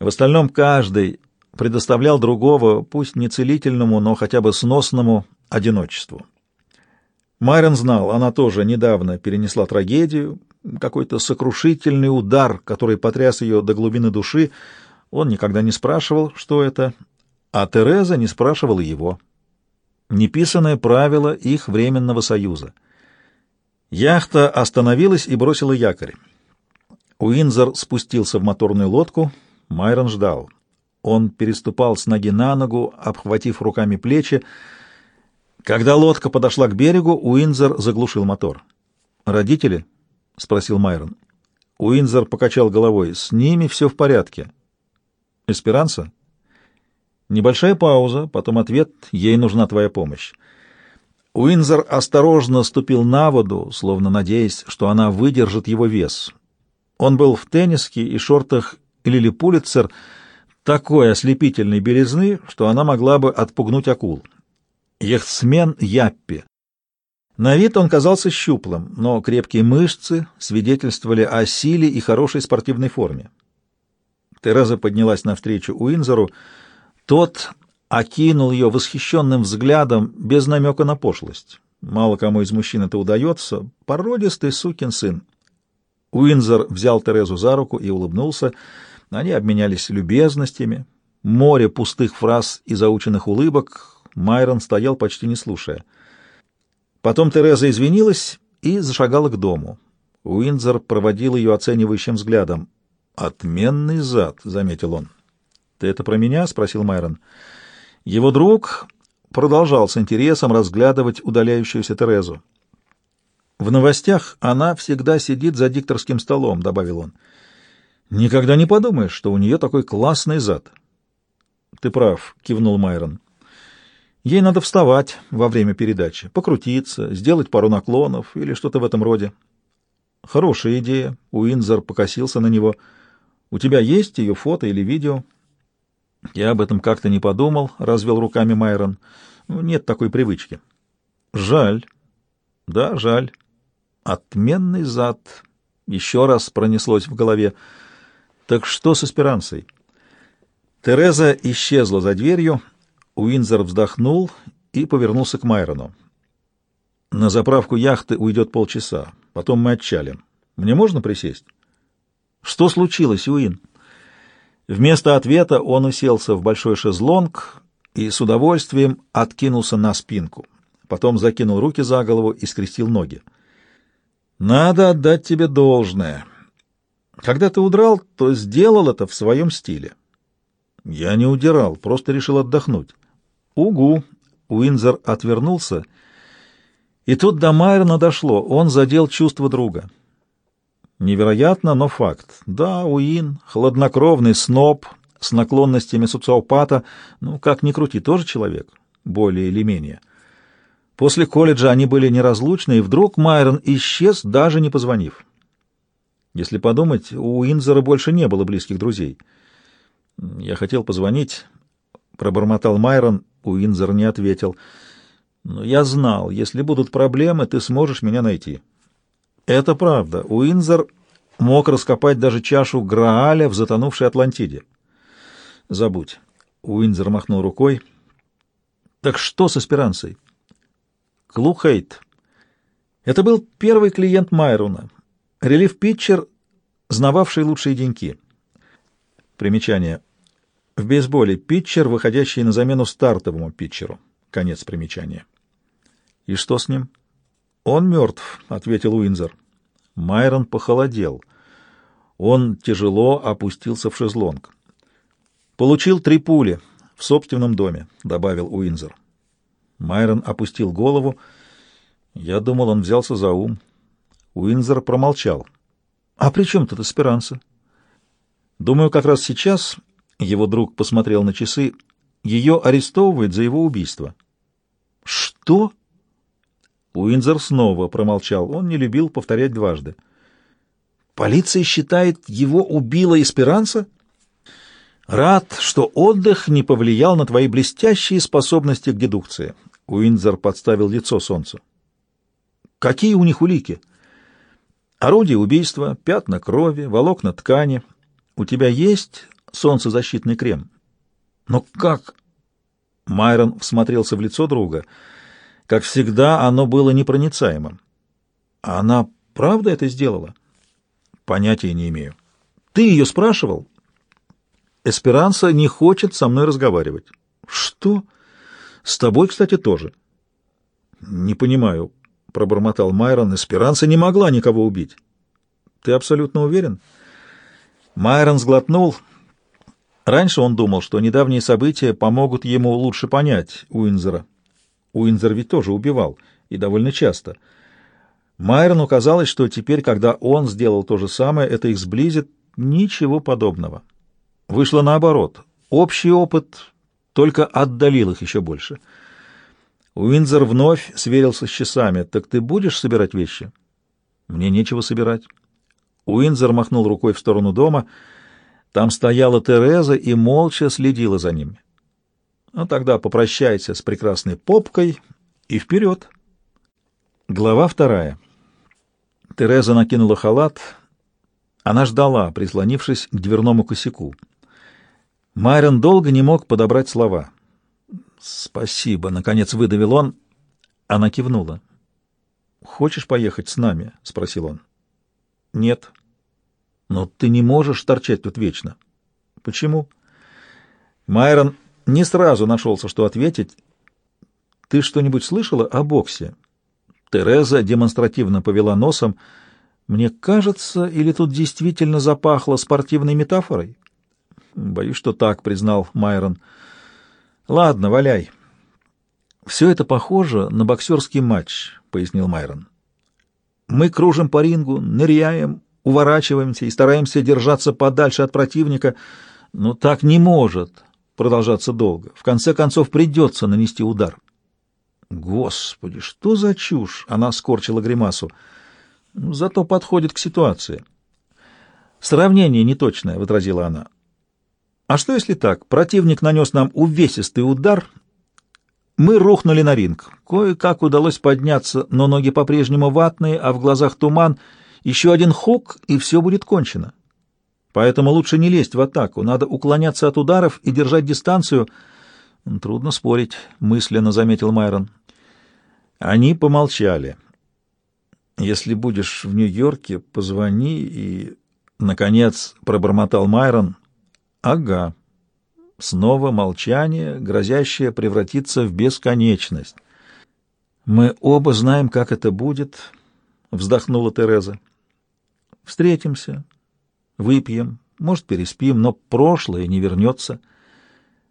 В остальном каждый предоставлял другого, пусть не целительному, но хотя бы сносному одиночеству. Майрон знал, она тоже недавно перенесла трагедию, какой-то сокрушительный удар, который потряс ее до глубины души. Он никогда не спрашивал, что это, а Тереза не спрашивала его. Неписанное правило их временного союза. Яхта остановилась и бросила якорь. Уинзор спустился в моторную лодку, Майрон ждал. Он переступал с ноги на ногу, обхватив руками плечи. Когда лодка подошла к берегу, Уинзор заглушил мотор. «Родители?» — спросил Майрон. Уинзор покачал головой. «С ними все в порядке». «Эсперанса?» Небольшая пауза, потом ответ «Ей нужна твоя помощь». Уинзор осторожно ступил на воду, словно надеясь, что она выдержит его вес. Он был в тенниске и шортах Лили Пулитцер такой ослепительной белизны, что она могла бы отпугнуть акул. Яхтсмен Яппи. На вид он казался щуплым, но крепкие мышцы свидетельствовали о силе и хорошей спортивной форме. Тереза поднялась навстречу Уинзору. Тот окинул ее восхищенным взглядом без намека на пошлость. Мало кому из мужчин это удается. Породистый сукин сын. Уинзор взял Терезу за руку и улыбнулся. Они обменялись любезностями. Море пустых фраз и заученных улыбок. Майрон стоял, почти не слушая. Потом Тереза извинилась и зашагала к дому. Уинзор проводил ее оценивающим взглядом. «Отменный зад», — заметил он. «Ты это про меня?» — спросил Майрон. Его друг продолжал с интересом разглядывать удаляющуюся Терезу. «В новостях она всегда сидит за дикторским столом», — добавил он. «Никогда не подумаешь, что у нее такой классный зад». «Ты прав», — кивнул Майрон. «Ей надо вставать во время передачи, покрутиться, сделать пару наклонов или что-то в этом роде». «Хорошая идея», — Уинзор покосился на него. «У тебя есть ее фото или видео?» Я об этом как-то не подумал, — развел руками Майрон. Ну, нет такой привычки. Жаль. Да, жаль. Отменный зад. Еще раз пронеслось в голове. Так что с эсперанцей? Тереза исчезла за дверью. Уинзер вздохнул и повернулся к Майрону. На заправку яхты уйдет полчаса. Потом мы отчалим. Мне можно присесть? Что случилось, Уин? Вместо ответа он уселся в большой шезлонг и с удовольствием откинулся на спинку. Потом закинул руки за голову и скрестил ноги. «Надо отдать тебе должное. Когда ты удрал, то сделал это в своем стиле». «Я не удирал, просто решил отдохнуть». «Угу!» — Уинзер отвернулся. И тут до Майерна дошло, он задел чувство друга. Невероятно, но факт. Да, Уин, хладнокровный сноб с наклонностями социопата, ну, как ни крути, тоже человек, более или менее. После колледжа они были неразлучны, и вдруг Майрон исчез, даже не позвонив. Если подумать, у Инзера больше не было близких друзей. Я хотел позвонить, пробормотал Майрон, у Инзера не ответил. Но я знал, если будут проблемы, ты сможешь меня найти. Это правда. Уинзер мог раскопать даже чашу Грааля в затонувшей Атлантиде. Забудь. Уинзер махнул рукой. Так что с Эсперансой? Клу Хейд. Это был первый клиент Майрона. Relief-питчер, знававший лучшие деньки. Примечание. В бейсболе питчер, выходящий на замену стартовому питчеру. Конец примечания. И что с ним? «Он мертв», — ответил Уинзер. Майрон похолодел. Он тяжело опустился в шезлонг. «Получил три пули в собственном доме», — добавил Уинзер. Майрон опустил голову. Я думал, он взялся за ум. Уинзер промолчал. «А при чем тут Эсперанса?» «Думаю, как раз сейчас...» — его друг посмотрел на часы. «Ее арестовывают за его убийство». «Что?» Уинзер снова промолчал. Он не любил повторять дважды. «Полиция считает, его убила Эсперанца?» «Рад, что отдых не повлиял на твои блестящие способности к дедукции». Уинзер подставил лицо солнцу. «Какие у них улики?» «Орудие убийства, пятна крови, волокна ткани. У тебя есть солнцезащитный крем. Но как? Майрон всмотрелся в лицо друга. Как всегда, оно было непроницаемым. Она правда это сделала? Понятия не имею. Ты ее спрашивал? Эсперанса не хочет со мной разговаривать. Что? С тобой, кстати, тоже. Не понимаю, пробормотал Майрон. Эсперанса не могла никого убить. Ты абсолютно уверен? Майрон сглотнул. Раньше он думал, что недавние события помогут ему лучше понять Уинзера. Уинзер ведь тоже убивал, и довольно часто. Майрону казалось, что теперь, когда он сделал то же самое, это их сблизит. Ничего подобного. Вышло наоборот. Общий опыт только отдалил их еще больше. Уинзер вновь сверился с часами. «Так ты будешь собирать вещи?» «Мне нечего собирать». Уинзер махнул рукой в сторону дома. Там стояла Тереза и молча следила за ними. «Ну тогда попрощайся с прекрасной попкой и вперед!» Глава вторая. Тереза накинула халат. Она ждала, прислонившись к дверному косяку. Майрон долго не мог подобрать слова. «Спасибо», — наконец выдавил он. Она кивнула. «Хочешь поехать с нами?» — спросил он. «Нет». «Но ты не можешь торчать тут вечно». «Почему?» Майрон не сразу нашелся, что ответить. «Ты что-нибудь слышала о боксе?» Тереза демонстративно повела носом. «Мне кажется, или тут действительно запахло спортивной метафорой?» Боюсь, что так, признал Майрон. Ладно, валяй. Все это похоже на боксерский матч, пояснил Майрон. Мы кружим по рингу, ныряем, уворачиваемся и стараемся держаться подальше от противника, но так не может продолжаться долго. В конце концов придется нанести удар. Господи, что за чушь? Она скорчила гримасу. Зато подходит к ситуации. Сравнение неточное, возразила она. А что если так? Противник нанес нам увесистый удар, мы рухнули на ринг. Кое-как удалось подняться, но ноги по-прежнему ватные, а в глазах туман. Еще один хук, и все будет кончено. Поэтому лучше не лезть в атаку, надо уклоняться от ударов и держать дистанцию. Трудно спорить, мысленно заметил Майрон. Они помолчали. Если будешь в Нью-Йорке, позвони и наконец пробормотал Майрон. Ага. Снова молчание, грозящее превратиться в бесконечность. Мы оба знаем, как это будет, вздохнула Тереза. Встретимся, выпьем, может, переспим, но прошлое не вернется.